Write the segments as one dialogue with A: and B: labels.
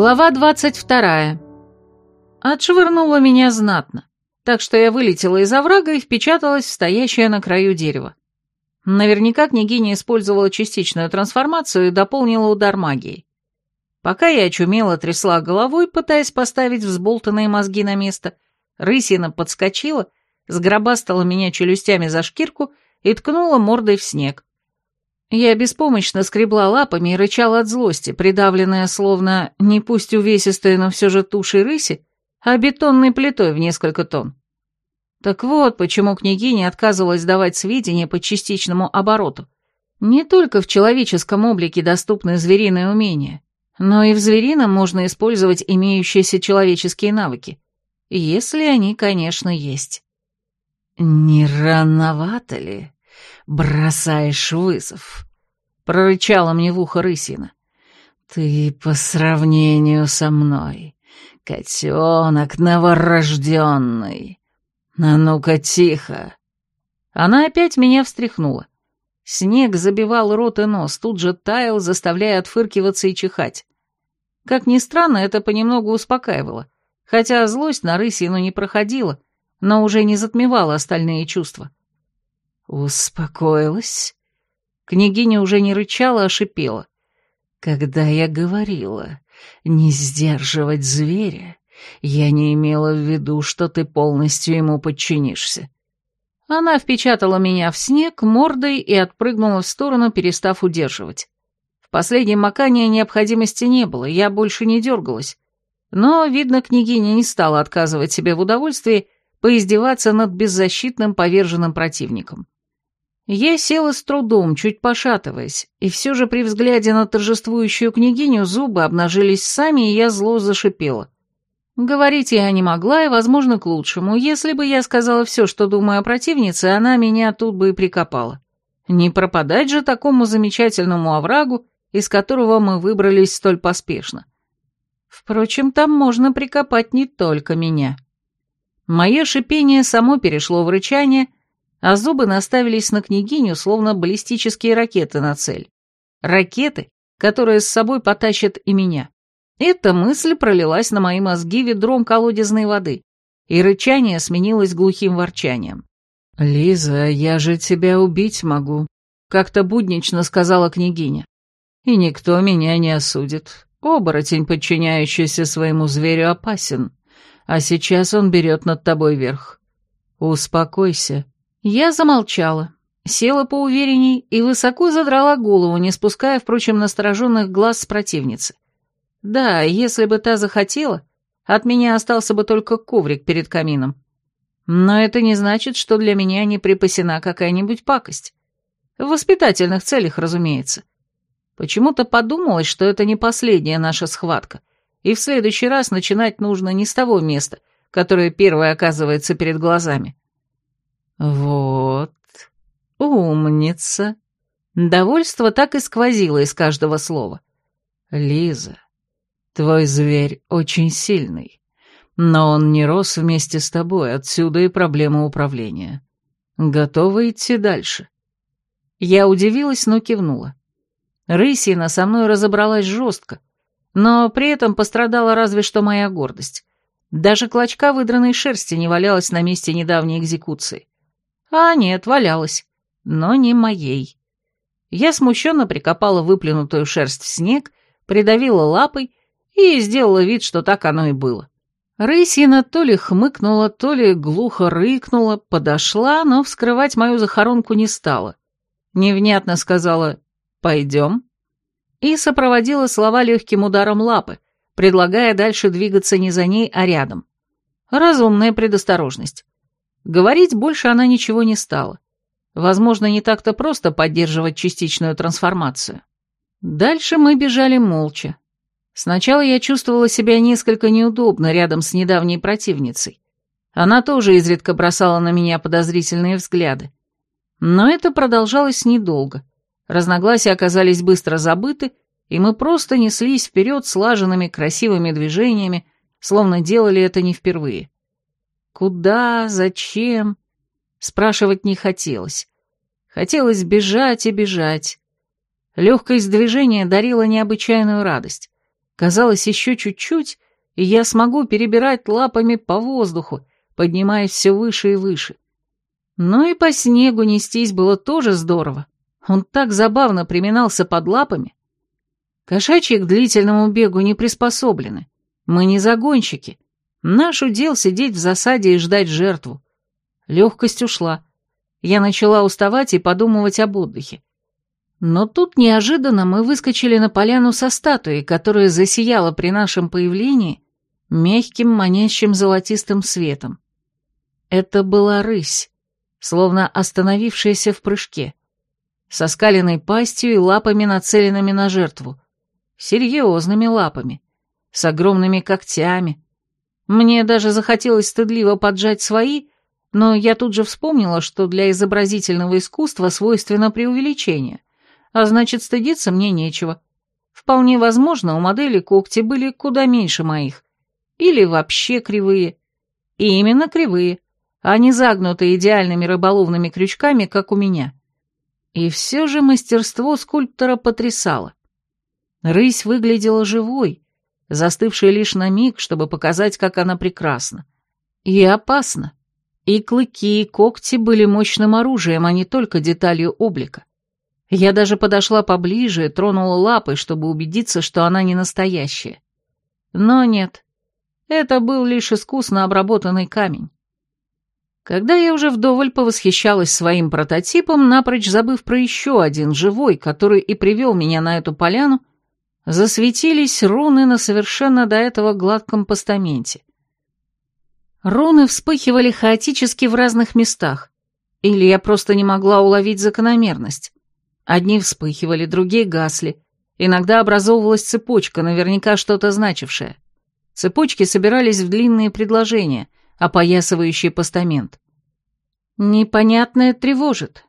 A: Глава двадцать вторая. Отшвырнула меня знатно, так что я вылетела из оврага и впечаталась в стоящее на краю дерево. Наверняка княгиня использовала частичную трансформацию и дополнила удар магией. Пока я очумело трясла головой, пытаясь поставить взболтанные мозги на место, рысина подскочила, сгробастала меня челюстями за шкирку и ткнула мордой в снег. Я беспомощно скребла лапами и рычала от злости, придавленная словно не пусть увесистой, но все же тушей рыси, а бетонной плитой в несколько тонн. Так вот, почему княгиня отказывалась давать сведения по частичному обороту. Не только в человеческом облике доступны звериные умения, но и в зверином можно использовать имеющиеся человеческие навыки, если они, конечно, есть. «Не рановато ли?» Бросаешь вызов», — прорычала мне в ухо рысина. «Ты по сравнению со мной, котенок новорожденный. А ну-ка тихо!» Она опять меня встряхнула. Снег забивал рот и нос, тут же таял, заставляя отфыркиваться и чихать. Как ни странно, это понемногу успокаивало, хотя злость на рысину не проходила, но уже не затмевала остальные чувства. «Успокоилась?» Княгиня уже не рычала, а шипела. «Когда я говорила не сдерживать зверя, я не имела в виду, что ты полностью ему подчинишься». Она впечатала меня в снег мордой и отпрыгнула в сторону, перестав удерживать. В последнем макании необходимости не было, я больше не дергалась. Но, видно, княгиня не стала отказывать себе в удовольствии поиздеваться над беззащитным поверженным противником. Я села с трудом, чуть пошатываясь, и все же при взгляде на торжествующую княгиню зубы обнажились сами, и я зло зашипела. Говорить я не могла, и, возможно, к лучшему. Если бы я сказала все, что думаю о противнице, она меня тут бы и прикопала. Не пропадать же такому замечательному оврагу, из которого мы выбрались столь поспешно. Впрочем, там можно прикопать не только меня. Мое шипение само перешло в рычание — а зубы наставились на княгиню, словно баллистические ракеты на цель. Ракеты, которые с собой потащат и меня. Эта мысль пролилась на мои мозги ведром колодезной воды, и рычание сменилось глухим ворчанием. «Лиза, я же тебя убить могу», — как-то буднично сказала княгиня. «И никто меня не осудит. Оборотень, подчиняющийся своему зверю, опасен, а сейчас он берет над тобой верх. Успокойся, я замолчала, села поуверенней и высоко задрала голову, не спуская, впрочем, настороженных глаз с противницы. Да, если бы та захотела, от меня остался бы только коврик перед камином. Но это не значит, что для меня не припасена какая-нибудь пакость. В воспитательных целях, разумеется. Почему-то подумалось, что это не последняя наша схватка, и в следующий раз начинать нужно не с того места, которое первое оказывается перед глазами. «Вот, умница!» Довольство так и сквозило из каждого слова. «Лиза, твой зверь очень сильный, но он не рос вместе с тобой, отсюда и проблема управления. Готова идти дальше?» Я удивилась, но кивнула. Рысина со мной разобралась жестко, но при этом пострадала разве что моя гордость. Даже клочка выдранной шерсти не валялась на месте недавней экзекуции. А нет, валялась, но не моей. Я смущенно прикопала выплюнутую шерсть в снег, придавила лапой и сделала вид, что так оно и было. Рысина то ли хмыкнула, то ли глухо рыкнула, подошла, но вскрывать мою захоронку не стала. Невнятно сказала «пойдем» и сопроводила слова легким ударом лапы, предлагая дальше двигаться не за ней, а рядом. Разумная предосторожность. Говорить больше она ничего не стала. Возможно, не так-то просто поддерживать частичную трансформацию. Дальше мы бежали молча. Сначала я чувствовала себя несколько неудобно рядом с недавней противницей. Она тоже изредка бросала на меня подозрительные взгляды. Но это продолжалось недолго. Разногласия оказались быстро забыты, и мы просто неслись вперед слаженными красивыми движениями, словно делали это не впервые. Куда, зачем? Спрашивать не хотелось. Хотелось бежать и бежать. Легкость движения дарила необычайную радость. Казалось, еще чуть-чуть, и я смогу перебирать лапами по воздуху, поднимаясь все выше и выше. Но и по снегу нестись было тоже здорово. Он так забавно приминался под лапами. Кошачьи к длительному бегу не приспособлены. Мы не загонщики. Наш удел сидеть в засаде и ждать жертву. Легкость ушла. Я начала уставать и подумывать об отдыхе. Но тут неожиданно мы выскочили на поляну со статуей, которая засияла при нашем появлении мягким, манящим золотистым светом. Это была рысь, словно остановившаяся в прыжке, со скаленной пастью и лапами, нацеленными на жертву. Серьезными лапами, с огромными когтями. Мне даже захотелось стыдливо поджать свои, но я тут же вспомнила, что для изобразительного искусства свойственно преувеличение, а значит, стыдиться мне нечего. Вполне возможно, у модели когти были куда меньше моих. Или вообще кривые. И именно кривые, а не загнутые идеальными рыболовными крючками, как у меня. И все же мастерство скульптора потрясало. Рысь выглядела живой, застывшей лишь на миг, чтобы показать, как она прекрасна. И опасна. И клыки, и когти были мощным оружием, а не только деталью облика. Я даже подошла поближе и тронула лапой, чтобы убедиться, что она не настоящая. Но нет, это был лишь искусно обработанный камень. Когда я уже вдоволь повосхищалась своим прототипом, напрочь забыв про еще один живой, который и привел меня на эту поляну, засветились руны на совершенно до этого гладком постаменте. Руны вспыхивали хаотически в разных местах, или я просто не могла уловить закономерность. Одни вспыхивали, другие гасли. Иногда образовывалась цепочка, наверняка что-то значившее. Цепочки собирались в длинные предложения, опоясывающие постамент. Непонятное тревожит.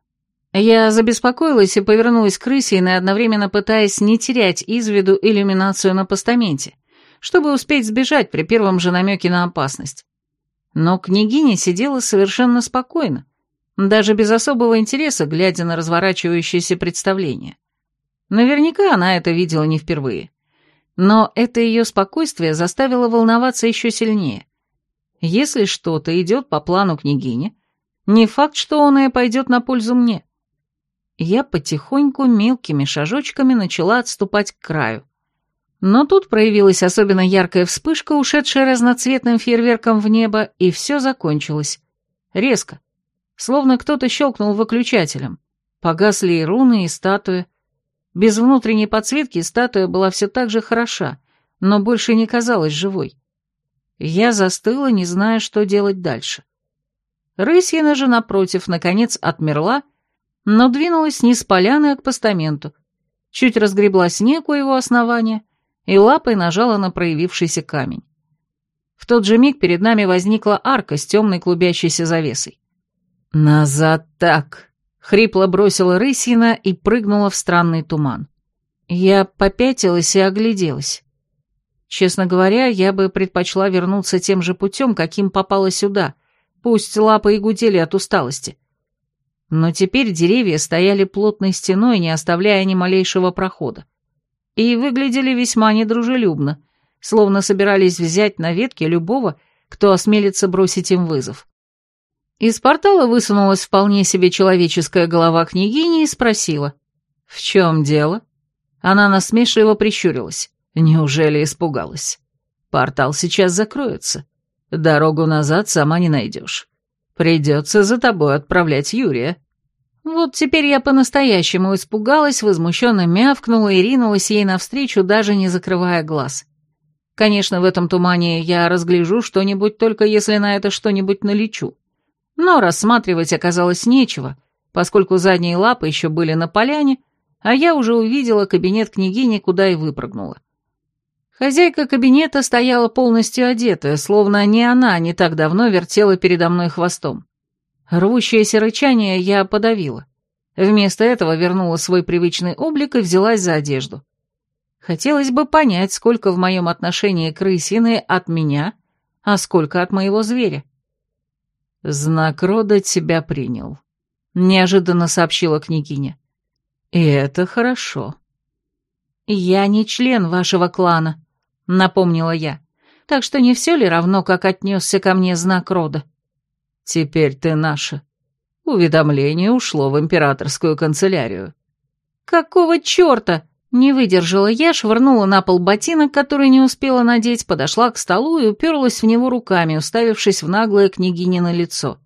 A: Я забеспокоилась и повернулась к крысиной, одновременно пытаясь не терять из виду иллюминацию на постаменте, чтобы успеть сбежать при первом же намеке на опасность. Но княгиня сидела совершенно спокойно, даже без особого интереса, глядя на разворачивающееся представление. Наверняка она это видела не впервые. Но это ее спокойствие заставило волноваться еще сильнее. Если что-то идет по плану княгини, не факт, что он и пойдет на пользу мне. Я потихоньку мелкими шажочками начала отступать к краю. Но тут проявилась особенно яркая вспышка, ушедшая разноцветным фейерверком в небо, и все закончилось. Резко словно кто-то щелкнул выключателем. Погасли и руны, и статуи. Без внутренней подсветки статуя была все так же хороша, но больше не казалась живой. Я застыла, не зная, что делать дальше. Рысьина же, напротив, наконец отмерла, но двинулась не с поляны, а к постаменту. Чуть разгребла снег у его основания и лапой нажала на проявившийся камень. В тот же миг перед нами возникла арка с темной клубящейся завесой. «Назад так!» — хрипло бросила рысина и прыгнула в странный туман. Я попятилась и огляделась. Честно говоря, я бы предпочла вернуться тем же путем, каким попала сюда, пусть лапы и гудели от усталости. Но теперь деревья стояли плотной стеной, не оставляя ни малейшего прохода. И выглядели весьма недружелюбно, словно собирались взять на ветке любого, кто осмелится бросить им вызов. Из портала высунулась вполне себе человеческая голова княгини и спросила. «В чем дело?» Она насмешливо прищурилась. Неужели испугалась? «Портал сейчас закроется. Дорогу назад сама не найдешь. Придется за тобой отправлять Юрия». Вот теперь я по-настоящему испугалась, возмущенно мявкнула и ринулась ей навстречу, даже не закрывая глаз. Конечно, в этом тумане я разгляжу что-нибудь, только если на это что-нибудь налечу. Но рассматривать оказалось нечего, поскольку задние лапы еще были на поляне, а я уже увидела кабинет княгини, куда и выпрыгнула. Хозяйка кабинета стояла полностью одетая, словно не она не так давно вертела передо мной хвостом. Рвущееся рычание я подавила. Вместо этого вернула свой привычный облик и взялась за одежду. Хотелось бы понять, сколько в моем отношении крысины от меня, а сколько от моего зверя. «Знак рода тебя принял», — неожиданно сообщила княгиня. «И это хорошо». «Я не член вашего клана», — напомнила я. «Так что не все ли равно, как отнесся ко мне знак рода?» «Теперь ты наша». Уведомление ушло в императорскую канцелярию. «Какого черта?» Не выдержала я, швырнула на пол ботинок, который не успела надеть, подошла к столу и уперлась в него руками, уставившись в наглое княгинино лицо.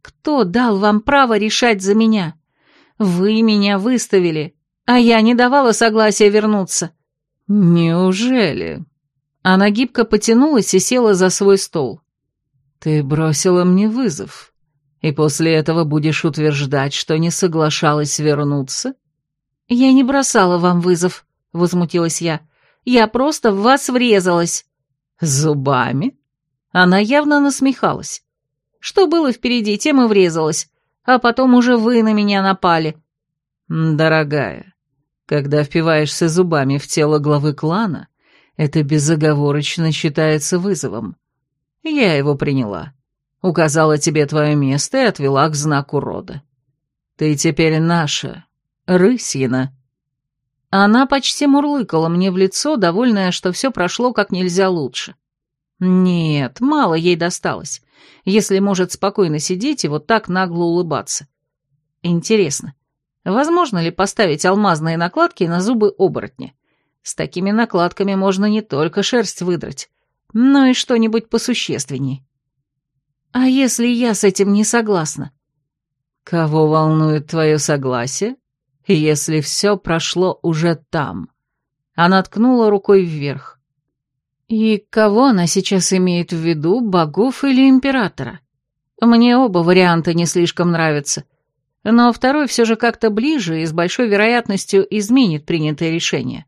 A: «Кто дал вам право решать за меня? Вы меня выставили, а я не давала согласия вернуться». «Неужели?» Она гибко потянулась и села за свой стол. «Ты бросила мне вызов, и после этого будешь утверждать, что не соглашалась вернуться?» «Я не бросала вам вызов», — возмутилась я. «Я просто в вас врезалась». «Зубами?» Она явно насмехалась. Что было впереди, тем и врезалась, а потом уже вы на меня напали. «Дорогая, когда впиваешься зубами в тело главы клана, это безоговорочно считается вызовом. Я его приняла, указала тебе твое место и отвела к знаку рода. Ты теперь наша, Рысьина». Она почти мурлыкала мне в лицо, довольная, что все прошло как нельзя лучше. Нет, мало ей досталось, если может спокойно сидеть и вот так нагло улыбаться. Интересно, возможно ли поставить алмазные накладки на зубы оборотня? С такими накладками можно не только шерсть выдрать, но и что-нибудь посущественней. А если я с этим не согласна? Кого волнует твое согласие? если все прошло уже там. Она ткнула рукой вверх. И кого она сейчас имеет в виду, богов или императора? Мне оба варианта не слишком нравятся, но второй все же как-то ближе и с большой вероятностью изменит принятое решение,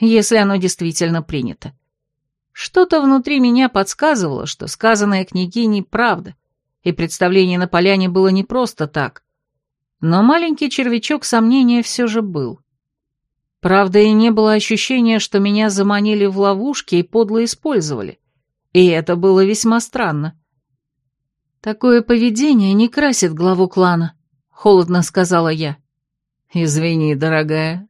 A: если оно действительно принято. Что-то внутри меня подсказывало, что сказанное княгиней правда, и представление на поляне было не просто так, но маленький червячок сомнения все же был. Правда, и не было ощущения, что меня заманили в ловушки и подло использовали. И это было весьма странно. «Такое поведение не красит главу клана», — холодно сказала я. «Извини, дорогая,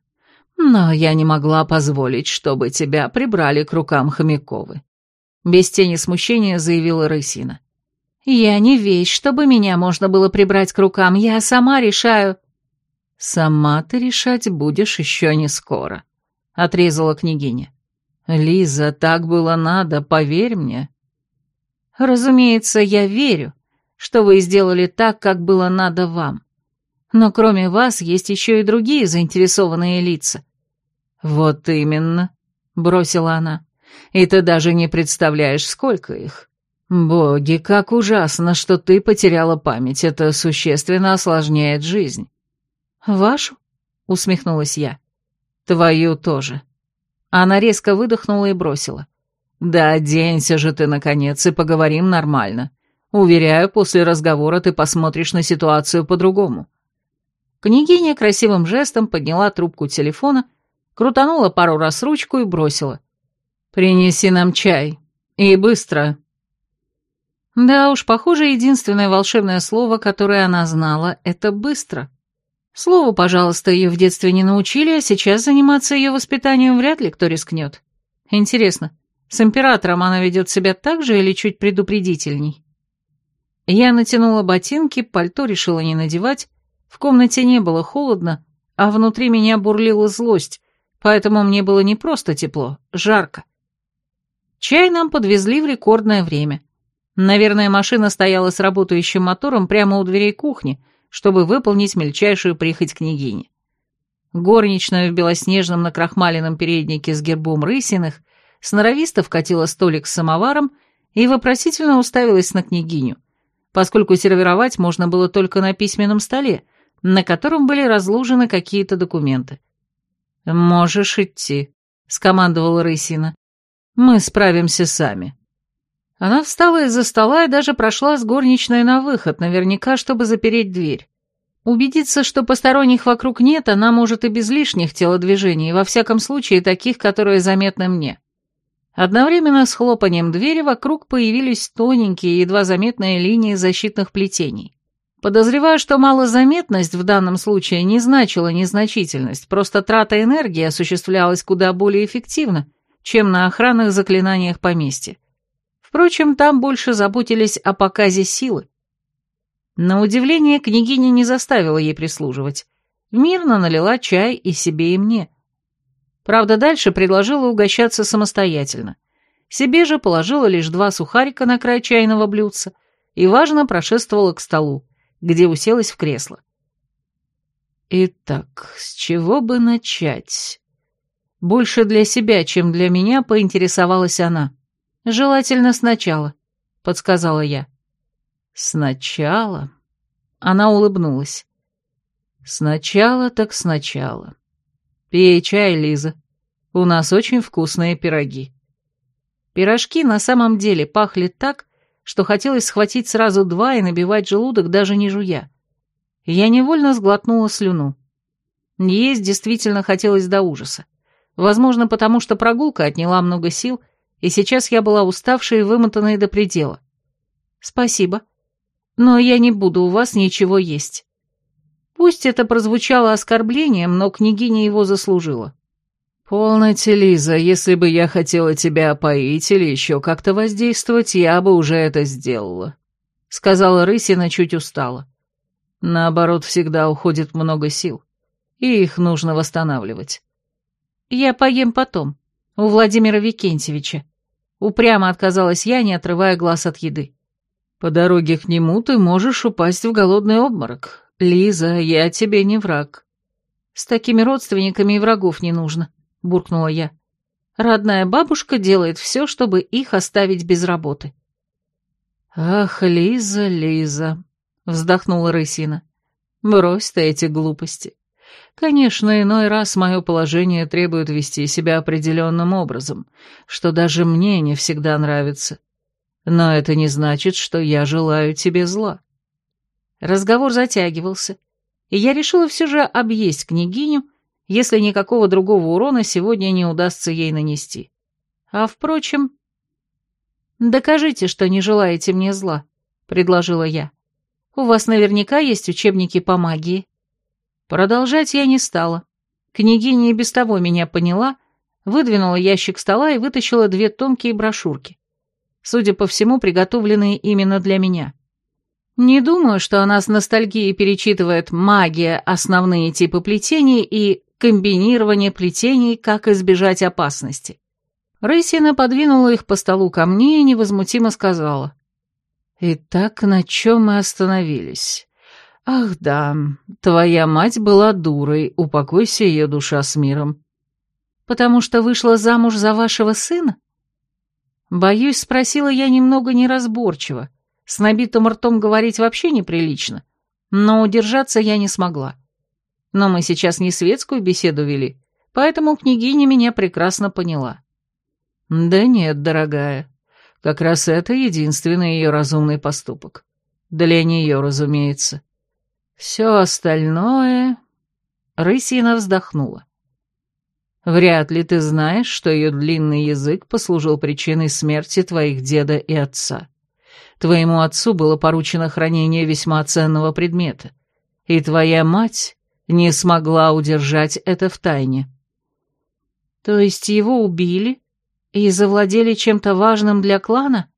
A: но я не могла позволить, чтобы тебя прибрали к рукам Хомяковы», — без тени смущения заявила Рысина. «Я не вещь, чтобы меня можно было прибрать к рукам, я сама решаю...» «Сама ты решать будешь еще не скоро», — отрезала княгиня. «Лиза, так было надо, поверь мне». «Разумеется, я верю, что вы сделали так, как было надо вам. Но кроме вас есть еще и другие заинтересованные лица». «Вот именно», — бросила она, — «и ты даже не представляешь, сколько их. «Боги, как ужасно, что ты потеряла память. Это существенно осложняет жизнь». «Вашу?» — усмехнулась я. «Твою тоже». Она резко выдохнула и бросила. «Да оденься же ты, наконец, и поговорим нормально. Уверяю, после разговора ты посмотришь на ситуацию по-другому». Княгиня красивым жестом подняла трубку телефона, крутанула пару раз ручку и бросила. «Принеси нам чай. И быстро». Да уж, похоже, единственное волшебное слово, которое она знала, это «быстро». Слову, пожалуйста, ее в детстве не научили, а сейчас заниматься ее воспитанием вряд ли кто рискнет. Интересно, с императором она ведет себя так же или чуть предупредительней? Я натянула ботинки, пальто решила не надевать, в комнате не было холодно, а внутри меня бурлила злость, поэтому мне было не просто тепло, жарко. Чай нам подвезли в рекордное время. Наверное, машина стояла с работающим мотором прямо у дверей кухни, чтобы выполнить мельчайшую прихоть княгини. Горничная в белоснежном накрахмаленном переднике с гербом рысиных сноровисто вкатила столик с самоваром и вопросительно уставилась на княгиню, поскольку сервировать можно было только на письменном столе, на котором были разложены какие-то документы. «Можешь идти», — скомандовала Рысина. «Мы справимся сами». Она встала из-за стола и даже прошла с горничной на выход, наверняка, чтобы запереть дверь. Убедиться, что посторонних вокруг нет, она может и без лишних телодвижений, во всяком случае таких, которые заметны мне. Одновременно с хлопанием двери вокруг появились тоненькие, едва заметные линии защитных плетений. Подозреваю, что малозаметность в данном случае не значила незначительность, просто трата энергии осуществлялась куда более эффективно, чем на охранных заклинаниях поместья. Впрочем, там больше заботились о показе силы. На удивление, княгиня не заставила ей прислуживать. Мирно налила чай и себе, и мне. Правда, дальше предложила угощаться самостоятельно. Себе же положила лишь два сухарика на край чайного блюдца и, важно, прошествовала к столу, где уселась в кресло. Итак, с чего бы начать? Больше для себя, чем для меня, поинтересовалась она. Желательно сначала, подсказала я. Сначала? Она улыбнулась. Сначала так сначала. Пей чай, Лиза. У нас очень вкусные пироги. Пирожки на самом деле пахли так, что хотелось схватить сразу два и набивать желудок, даже не жуя. Я невольно сглотнула слюну. Есть действительно хотелось до ужаса. Возможно, потому что прогулка отняла много сил, и сейчас я была уставшей и вымотанной до предела. Спасибо. Но я не буду у вас ничего есть. Пусть это прозвучало оскорблением, но княгиня его заслужила. «Полноте, Лиза, если бы я хотела тебя опоить или еще как-то воздействовать, я бы уже это сделала», — сказала Рысина чуть устала. Наоборот, всегда уходит много сил, и их нужно восстанавливать. Я поем потом, у Владимира Викентьевича. Упрямо отказалась я, не отрывая глаз от еды. По дороге к нему ты можешь упасть в голодный обморок. Лиза, я тебе не враг. С такими родственниками и врагов не нужно, буркнула я. Родная бабушка делает все, чтобы их оставить без работы. Ах, Лиза, Лиза, вздохнула Рысина. «Брось ты эти глупости. Конечно, иной раз мое положение требует вести себя определенным образом, что даже мне не всегда нравится. Но это не значит, что я желаю тебе зла». Разговор затягивался, и я решила все же объесть княгиню, если никакого другого урона сегодня не удастся ей нанести. А впрочем... «Докажите, что не желаете мне зла», — предложила я. У вас наверняка есть учебники по магии». Продолжать я не стала. Княгиня и без того меня поняла, выдвинула ящик стола и вытащила две тонкие брошюрки. Судя по всему, приготовленные именно для меня. Не думаю, что она с ностальгией перечитывает «Магия. Основные типы плетений» и «Комбинирование плетений. Как избежать опасности». Рысина подвинула их по столу ко мне и невозмутимо сказала. Итак, на чем мы остановились? Ах да, твоя мать была дурой, упокойся ее душа с миром. Потому что вышла замуж за вашего сына? Боюсь, спросила я немного неразборчиво. С набитым ртом говорить вообще неприлично, но удержаться я не смогла. Но мы сейчас не светскую беседу вели, поэтому княгиня меня прекрасно поняла. Да нет, дорогая, как раз это единственный ее разумный поступок. Для нее, разумеется. Все остальное... Рысина вздохнула. Вряд ли ты знаешь, что ее длинный язык послужил причиной смерти твоих деда и отца. Твоему отцу было поручено хранение весьма ценного предмета, и твоя мать не смогла удержать это в тайне. То есть его убили, и завладели чем-то важным для клана?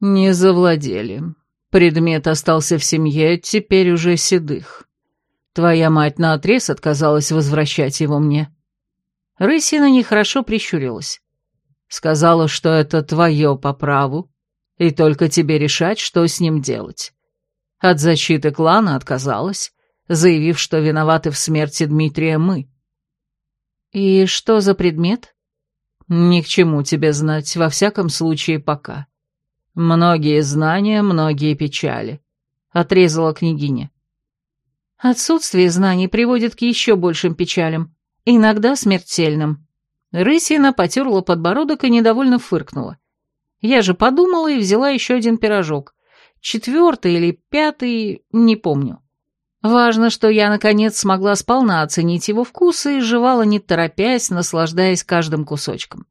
A: Не завладели. Предмет остался в семье, теперь уже седых. Твоя мать наотрез отказалась возвращать его мне. Рысина нехорошо прищурилась. Сказала, что это твое по праву, и только тебе решать, что с ним делать. От защиты клана отказалась, заявив, что виноваты в смерти Дмитрия мы. «И что за предмет?» Ни к чему тебе знать, во всяком случае пока. Многие знания, многие печали. Отрезала княгиня. Отсутствие знаний приводит к еще большим печалям, иногда смертельным. Рысина потерла подбородок и недовольно фыркнула. Я же подумала и взяла еще один пирожок. Четвертый или пятый, не помню. Важно, что я, наконец, смогла сполна оценить его вкус и жевала не торопясь, наслаждаясь каждым кусочком.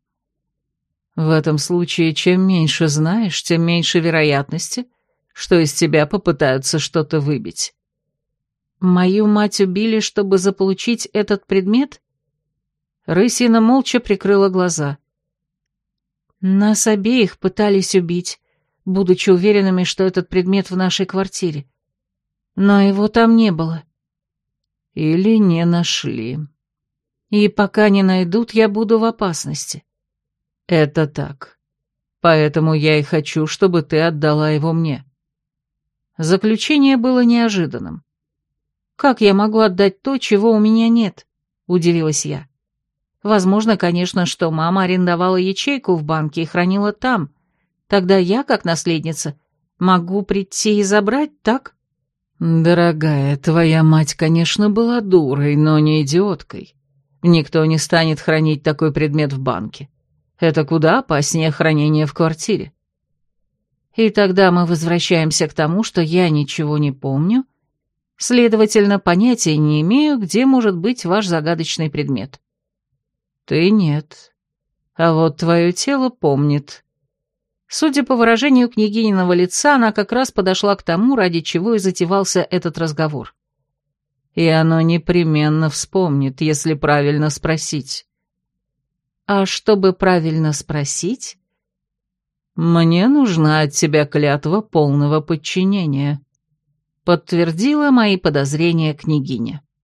A: В этом случае, чем меньше знаешь, тем меньше вероятности, что из тебя попытаются что-то выбить. Мою мать убили, чтобы заполучить этот предмет? Рысина молча прикрыла глаза. Нас обеих пытались убить, будучи уверенными, что этот предмет в нашей квартире. Но его там не было.
B: Или не нашли.
A: И пока не найдут, я буду в опасности.
B: Это так. Поэтому я и хочу, чтобы ты отдала его мне.
A: Заключение было неожиданным. «Как я могу отдать то, чего у меня нет?» — удивилась я. «Возможно, конечно, что мама арендовала ячейку в банке и хранила там. Тогда я, как наследница, могу прийти и забрать, так?»
B: «Дорогая, твоя мать, конечно, была дурой, но не идиоткой. Никто не станет хранить такой предмет в банке. Это куда опаснее хранения в квартире.
A: И тогда мы возвращаемся к тому, что я ничего не помню, следовательно, понятия не имею, где может быть ваш загадочный предмет.
B: Ты нет. А вот твое тело помнит.
A: Судя по выражению княгининого лица, она как раз подошла к тому, ради чего и затевался этот разговор.
B: И оно непременно вспомнит, если правильно спросить.
A: А чтобы правильно спросить,
B: «Мне нужна от тебя клятва полного подчинения», —
A: подтвердила мои подозрения княгиня.